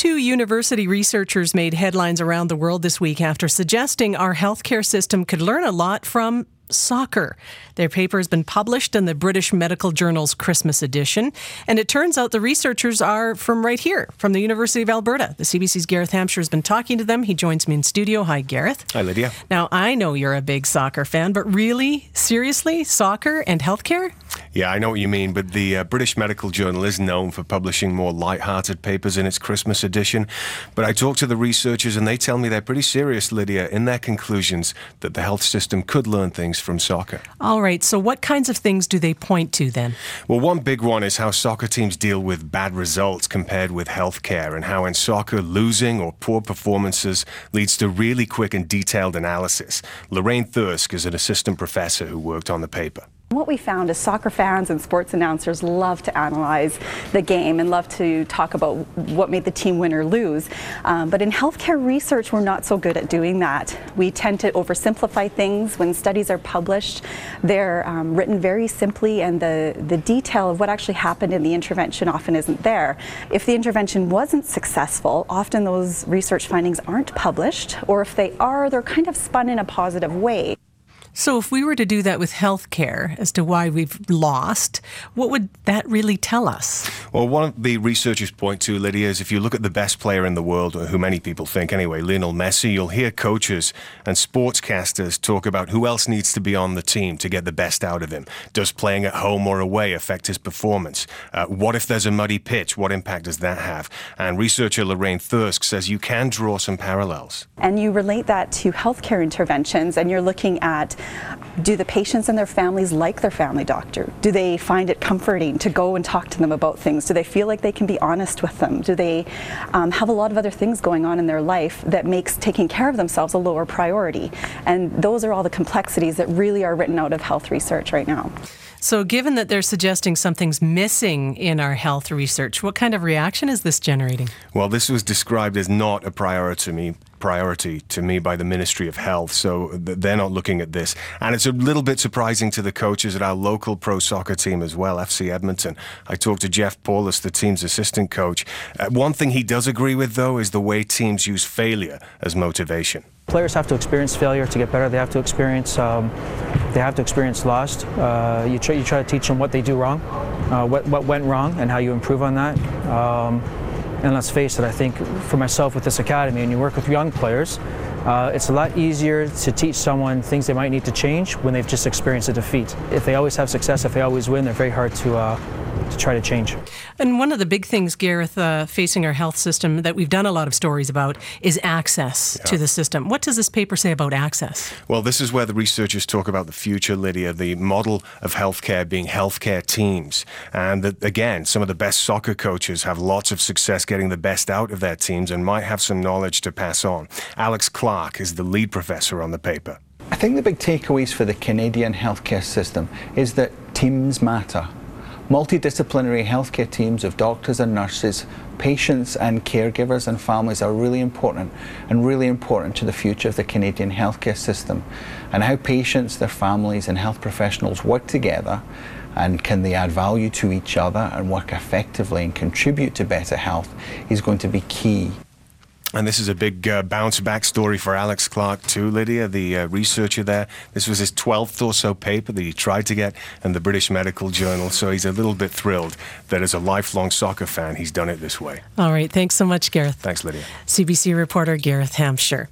Two university researchers made headlines around the world this week after suggesting our healthcare system could learn a lot from soccer. Their paper has been published in the British Medical Journal's Christmas edition, and it turns out the researchers are from right here, from the University of Alberta. The CBC's Gareth Hampshire has been talking to them. He joins me in studio. Hi, Gareth. Hi, Lydia. Now, I know you're a big soccer fan, but really, seriously, soccer and healthcare? Yeah, I know what you mean, but the uh, British Medical Journal is known for publishing more light-hearted papers in its Christmas edition. But I talked to the researchers, and they tell me they're pretty serious, Lydia, in their conclusions that the health system could learn things from soccer. All right, so what kinds of things do they point to then? Well, one big one is how soccer teams deal with bad results compared with healthcare, and how in soccer, losing or poor performances leads to really quick and detailed analysis. Lorraine Thirsk is an assistant professor who worked on the paper. What we found is soccer fans and sports announcers love to analyze the game and love to talk about what made the team win or lose. Um, but in healthcare research, we're not so good at doing that. We tend to oversimplify things. When studies are published, they're um, written very simply, and the, the detail of what actually happened in the intervention often isn't there. If the intervention wasn't successful, often those research findings aren't published, or if they are, they're kind of spun in a positive way. So, if we were to do that with healthcare as to why we've lost, what would that really tell us? Well, one of the researchers point to, Lydia, is if you look at the best player in the world, who many people think anyway, Lionel Messi, you'll hear coaches and sportscasters talk about who else needs to be on the team to get the best out of him. Does playing at home or away affect his performance? Uh, what if there's a muddy pitch? What impact does that have? And researcher Lorraine Thirsk says you can draw some parallels. And you relate that to healthcare interventions, and you're looking at do the patients and their families like their family doctor? Do they find it comforting to go and talk to them about things? Do they feel like they can be honest with them? Do they um, have a lot of other things going on in their life that makes taking care of themselves a lower priority? And those are all the complexities that really are written out of health research right now. So, given that they're suggesting something's missing in our health research, what kind of reaction is this generating? Well, this was described as not a priority to me priority to me by the Ministry of Health. So they're not looking at this. And it's a little bit surprising to the coaches at our local pro soccer team as well, FC Edmonton. I talked to Jeff Paulus, the team's assistant coach. Uh, one thing he does agree with, though, is the way teams use failure as motivation. Players have to experience failure to get better. They have to experience um, they have to experience loss. Uh, you, try, you try to teach them what they do wrong, uh, what, what went wrong, and how you improve on that. Um, and let's face it, I think for myself with this academy, and you work with young players, uh, it's a lot easier to teach someone things they might need to change when they've just experienced a defeat. If they always have success, if they always win, they're very hard to uh, to try to change. And one of the big things, Gareth, uh, facing our health system that we've done a lot of stories about is access yeah. to the system. What does this paper say about access? Well, this is where the researchers talk about the future, Lydia, the model of healthcare being healthcare teams. And that, again, some of the best soccer coaches have lots of success getting the best out of their teams and might have some knowledge to pass on. Alex Clark is the lead professor on the paper. I think the big takeaways for the Canadian healthcare system is that teams matter. Multidisciplinary healthcare teams of doctors and nurses, patients and caregivers and families are really important and really important to the future of the Canadian healthcare system. And how patients, their families and health professionals work together and can they add value to each other and work effectively and contribute to better health is going to be key. And this is a big uh, bounce back story for Alex Clark, too, Lydia, the uh, researcher there. This was his 12th or so paper that he tried to get in the British Medical Journal. So he's a little bit thrilled that as a lifelong soccer fan, he's done it this way. All right. Thanks so much, Gareth. Thanks, Lydia. CBC reporter Gareth Hampshire.